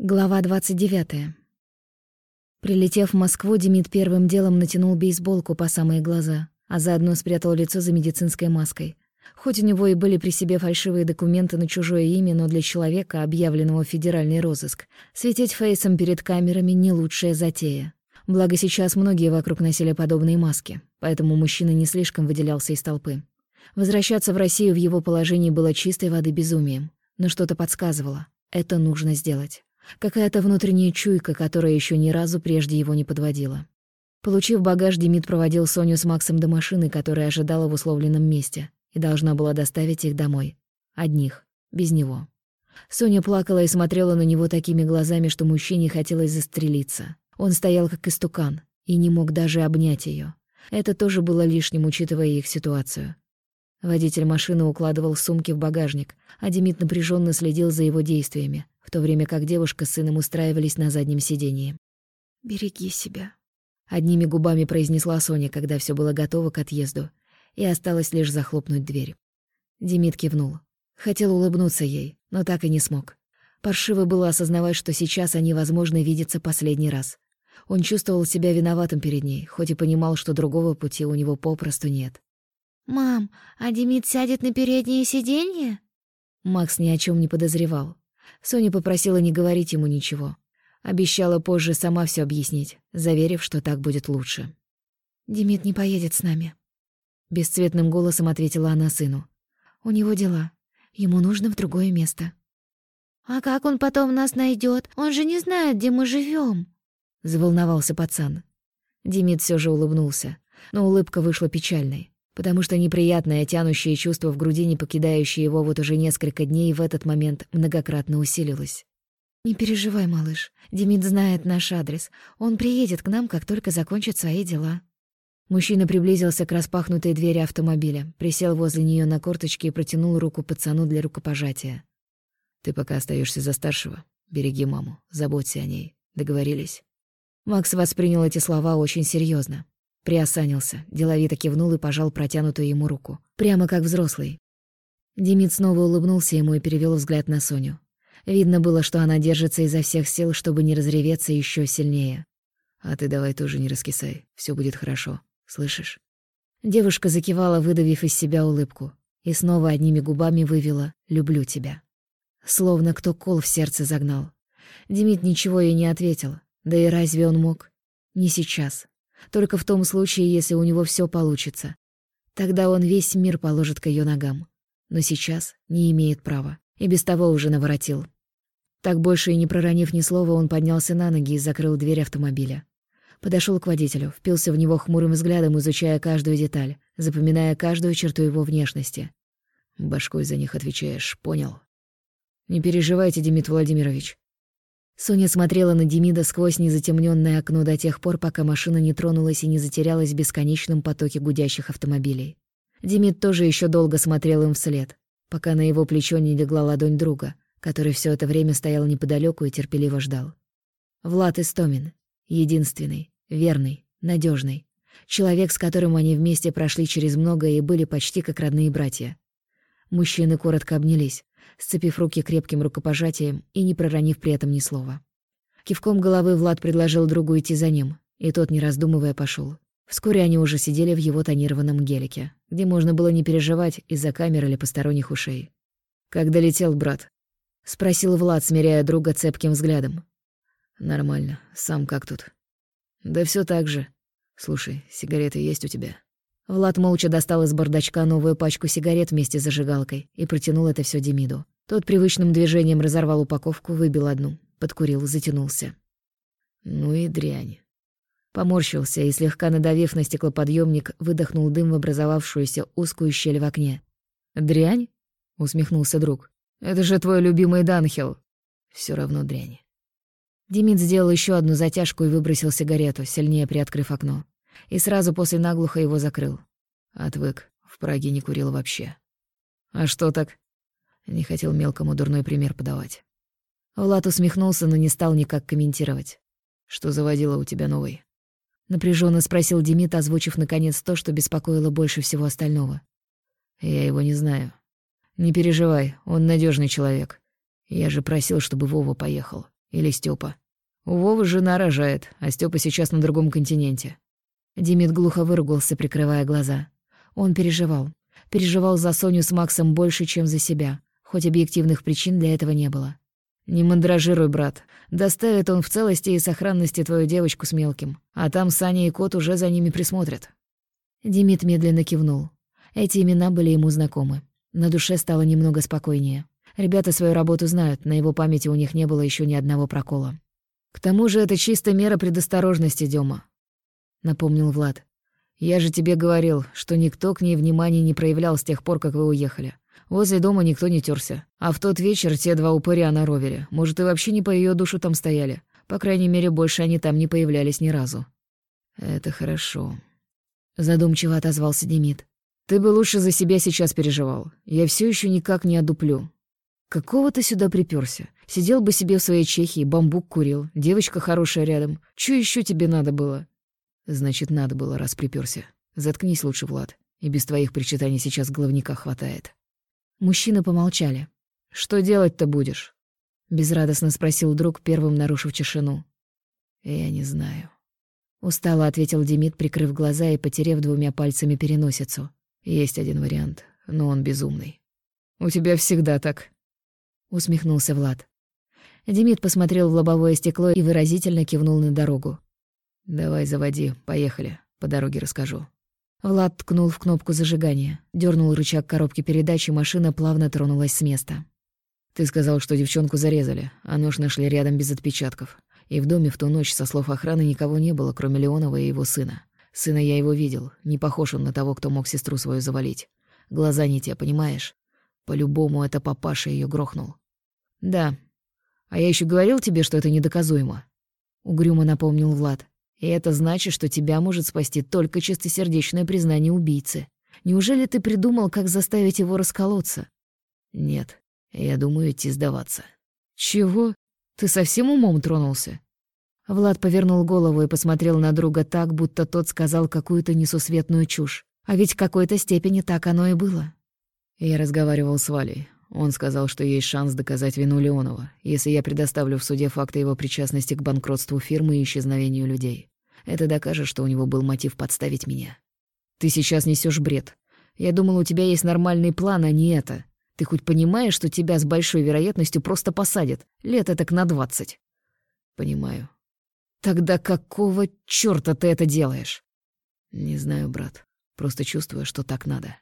Глава 29. Прилетев в Москву, Демид первым делом натянул бейсболку по самые глаза, а заодно спрятал лицо за медицинской маской. Хоть у него и были при себе фальшивые документы на чужое имя, но для человека, объявленного в федеральный розыск, светить фейсом перед камерами — не лучшая затея. Благо сейчас многие вокруг носили подобные маски, поэтому мужчина не слишком выделялся из толпы. Возвращаться в Россию в его положении было чистой воды безумием, но что-то подсказывало — это нужно сделать. Какая-то внутренняя чуйка, которая еще ни разу прежде его не подводила. Получив багаж, Демид проводил Соню с Максом до машины, которая ожидала в условленном месте, и должна была доставить их домой. Одних, без него. Соня плакала и смотрела на него такими глазами, что мужчине хотелось застрелиться. Он стоял как истукан и не мог даже обнять ее. Это тоже было лишним, учитывая их ситуацию. Водитель машины укладывал сумки в багажник, а Демид напряженно следил за его действиями, в то время как девушка с сыном устраивались на заднем сидении. «Береги себя», — одними губами произнесла Соня, когда все было готово к отъезду, и осталось лишь захлопнуть дверь. Демид кивнул. Хотел улыбнуться ей, но так и не смог. Паршиво было осознавать, что сейчас они, возможно, видятся последний раз. Он чувствовал себя виноватым перед ней, хоть и понимал, что другого пути у него попросту нет. «Мам, а Демид сядет на переднее сиденье?» Макс ни о чем не подозревал. Соня попросила не говорить ему ничего. Обещала позже сама все объяснить, заверив, что так будет лучше. «Демид не поедет с нами», — бесцветным голосом ответила она сыну. «У него дела. Ему нужно в другое место». «А как он потом нас найдет? Он же не знает, где мы живем. заволновался пацан. Демид все же улыбнулся, но улыбка вышла печальной потому что неприятное тянущее чувство в груди, не покидающее его вот уже несколько дней, в этот момент многократно усилилось. «Не переживай, малыш. Демид знает наш адрес. Он приедет к нам, как только закончит свои дела». Мужчина приблизился к распахнутой двери автомобиля, присел возле нее на корточки и протянул руку пацану для рукопожатия. «Ты пока остаешься за старшего. Береги маму, заботься о ней. Договорились?» Макс воспринял эти слова очень серьезно. Приосанился, деловито кивнул и пожал протянутую ему руку. Прямо как взрослый. Демид снова улыбнулся ему и перевел взгляд на Соню. Видно было, что она держится изо всех сил, чтобы не разреветься еще сильнее. «А ты давай тоже не раскисай, все будет хорошо, слышишь?» Девушка закивала, выдавив из себя улыбку, и снова одними губами вывела «люблю тебя». Словно кто кол в сердце загнал. Демид ничего ей не ответил, да и разве он мог? Не сейчас. Только в том случае, если у него все получится. Тогда он весь мир положит к ее ногам. Но сейчас не имеет права. И без того уже наворотил. Так больше и не проронив ни слова, он поднялся на ноги и закрыл дверь автомобиля. Подошел к водителю, впился в него хмурым взглядом, изучая каждую деталь, запоминая каждую черту его внешности. «Башкой за них отвечаешь, понял?» «Не переживайте, Демид Владимирович. Соня смотрела на Демида сквозь незатемненное окно до тех пор, пока машина не тронулась и не затерялась в бесконечном потоке гудящих автомобилей. Демид тоже еще долго смотрел им вслед, пока на его плечо не легла ладонь друга, который все это время стоял неподалеку и терпеливо ждал. Влад Истомин. Единственный, верный, надежный, Человек, с которым они вместе прошли через многое и были почти как родные братья. Мужчины коротко обнялись сцепив руки крепким рукопожатием и не проронив при этом ни слова. Кивком головы Влад предложил другу идти за ним, и тот, не раздумывая, пошел. Вскоре они уже сидели в его тонированном гелике, где можно было не переживать из-за камер или посторонних ушей. «Как долетел, брат?» — спросил Влад, смиряя друга цепким взглядом. «Нормально. Сам как тут?» «Да все так же. Слушай, сигареты есть у тебя?» Влад молча достал из бардачка новую пачку сигарет вместе с зажигалкой и протянул это все Демиду. Тот привычным движением разорвал упаковку, выбил одну, подкурил, затянулся. Ну и дрянь. Поморщился и, слегка надавив на стеклоподъемник, выдохнул дым в образовавшуюся узкую щель в окне. «Дрянь?» — усмехнулся друг. «Это же твой любимый Данхил». Все равно дрянь». Демид сделал еще одну затяжку и выбросил сигарету, сильнее приоткрыв окно и сразу после наглухо его закрыл. Отвык, в Праге не курил вообще. А что так? Не хотел мелкому дурной пример подавать. Влад усмехнулся, но не стал никак комментировать. Что заводила у тебя новый? Напряженно спросил Демид, озвучив наконец то, что беспокоило больше всего остального. Я его не знаю. Не переживай, он надежный человек. Я же просил, чтобы Вова поехал. Или Степа. У Вовы жена рожает, а Степа сейчас на другом континенте. Демид глухо выругался, прикрывая глаза. Он переживал. Переживал за Соню с Максом больше, чем за себя, хоть объективных причин для этого не было. «Не мандражируй, брат. Доставит он в целости и сохранности твою девочку с мелким, а там Саня и кот уже за ними присмотрят». Демид медленно кивнул. Эти имена были ему знакомы. На душе стало немного спокойнее. Ребята свою работу знают, на его памяти у них не было еще ни одного прокола. «К тому же это чисто мера предосторожности, Дема», — напомнил Влад. «Я же тебе говорил, что никто к ней внимания не проявлял с тех пор, как вы уехали. Возле дома никто не терся. А в тот вечер те два упыря на ровере, может, и вообще не по ее душу там стояли. По крайней мере, больше они там не появлялись ни разу». «Это хорошо», — задумчиво отозвался Демид. «Ты бы лучше за себя сейчас переживал. Я все еще никак не одуплю. Какого ты сюда приперся? Сидел бы себе в своей Чехии, бамбук курил, девочка хорошая рядом. Чё еще тебе надо было? Значит, надо было, раз приперся. Заткнись лучше, Влад. И без твоих причитаний сейчас головника хватает. Мужчины помолчали. Что делать-то будешь? Безрадостно спросил друг, первым нарушив тишину. Я не знаю. Устало ответил Демид, прикрыв глаза и потерев двумя пальцами переносицу. Есть один вариант, но он безумный. У тебя всегда так. — усмехнулся Влад. Демид посмотрел в лобовое стекло и выразительно кивнул на дорогу. «Давай заводи, поехали, по дороге расскажу». Влад ткнул в кнопку зажигания, дернул рычаг коробки передач, и машина плавно тронулась с места. «Ты сказал, что девчонку зарезали, а нож нашли рядом без отпечатков. И в доме в ту ночь, со слов охраны, никого не было, кроме Леонова и его сына. Сына я его видел, не похож он на того, кто мог сестру свою завалить. Глаза не те, понимаешь? По-любому это папаша ее грохнул. Да. А я еще говорил тебе, что это недоказуемо. Угрюмо напомнил Влад. И это значит, что тебя может спасти только чистосердечное признание убийцы. Неужели ты придумал, как заставить его расколоться? Нет. Я думаю идти сдаваться. Чего? Ты совсем умом тронулся? Влад повернул голову и посмотрел на друга так, будто тот сказал какую-то несусветную чушь. А ведь в какой-то степени так оно и было. Я разговаривал с Валей. Он сказал, что есть шанс доказать вину Леонова, если я предоставлю в суде факты его причастности к банкротству фирмы и исчезновению людей. Это докажет, что у него был мотив подставить меня. Ты сейчас несешь бред. Я думал, у тебя есть нормальный план, а не это. Ты хоть понимаешь, что тебя с большой вероятностью просто посадят? Лет так на двадцать. Понимаю. Тогда какого чёрта ты это делаешь? Не знаю, брат. Просто чувствую, что так надо.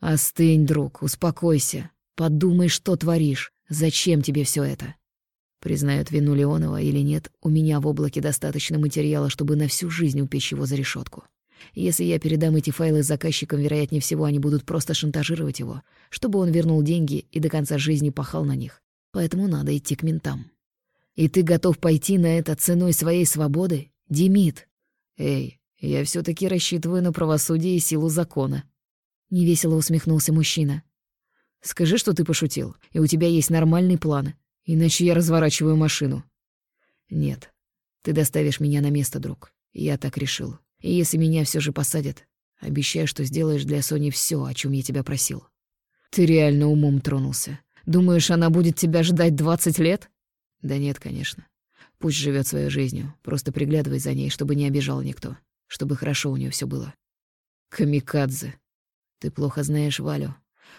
«Остынь, друг, успокойся. Подумай, что творишь. Зачем тебе все это?» Признают вину Леонова или нет, у меня в облаке достаточно материала, чтобы на всю жизнь упечь его за решетку. Если я передам эти файлы заказчикам, вероятнее всего, они будут просто шантажировать его, чтобы он вернул деньги и до конца жизни пахал на них. Поэтому надо идти к ментам. И ты готов пойти на это ценой своей свободы? Демид! Эй, я все таки рассчитываю на правосудие и силу закона. Невесело усмехнулся мужчина. «Скажи, что ты пошутил, и у тебя есть нормальный план, иначе я разворачиваю машину». «Нет, ты доставишь меня на место, друг. Я так решил. И если меня все же посадят, обещаю, что сделаешь для Сони все, о чем я тебя просил». «Ты реально умом тронулся. Думаешь, она будет тебя ждать двадцать лет?» «Да нет, конечно. Пусть живет своей жизнью. Просто приглядывай за ней, чтобы не обижал никто. Чтобы хорошо у нее все было». «Камикадзе», ты плохо знаешь Валю.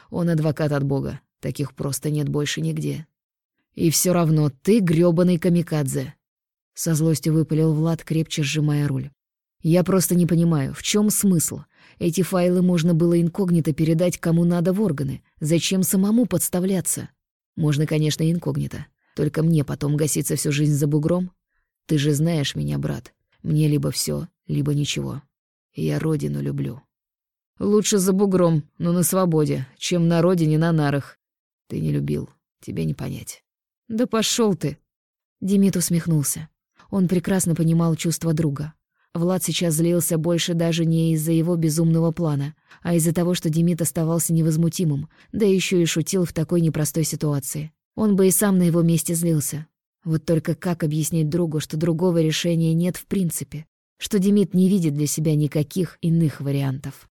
Он адвокат от Бога. Таких просто нет больше нигде. И все равно ты грёбаный камикадзе. Со злостью выпалил Влад, крепче сжимая руль. Я просто не понимаю, в чем смысл? Эти файлы можно было инкогнито передать кому надо в органы. Зачем самому подставляться? Можно, конечно, инкогнито. Только мне потом гаситься всю жизнь за бугром? Ты же знаешь меня, брат. Мне либо все, либо ничего. Я родину люблю. Лучше за бугром, но на свободе, чем на родине на нарах. Ты не любил, тебе не понять. Да пошел ты. Демид усмехнулся. Он прекрасно понимал чувства друга. Влад сейчас злился больше даже не из-за его безумного плана, а из-за того, что Демид оставался невозмутимым, да еще и шутил в такой непростой ситуации. Он бы и сам на его месте злился. Вот только как объяснить другу, что другого решения нет в принципе? Что Демид не видит для себя никаких иных вариантов?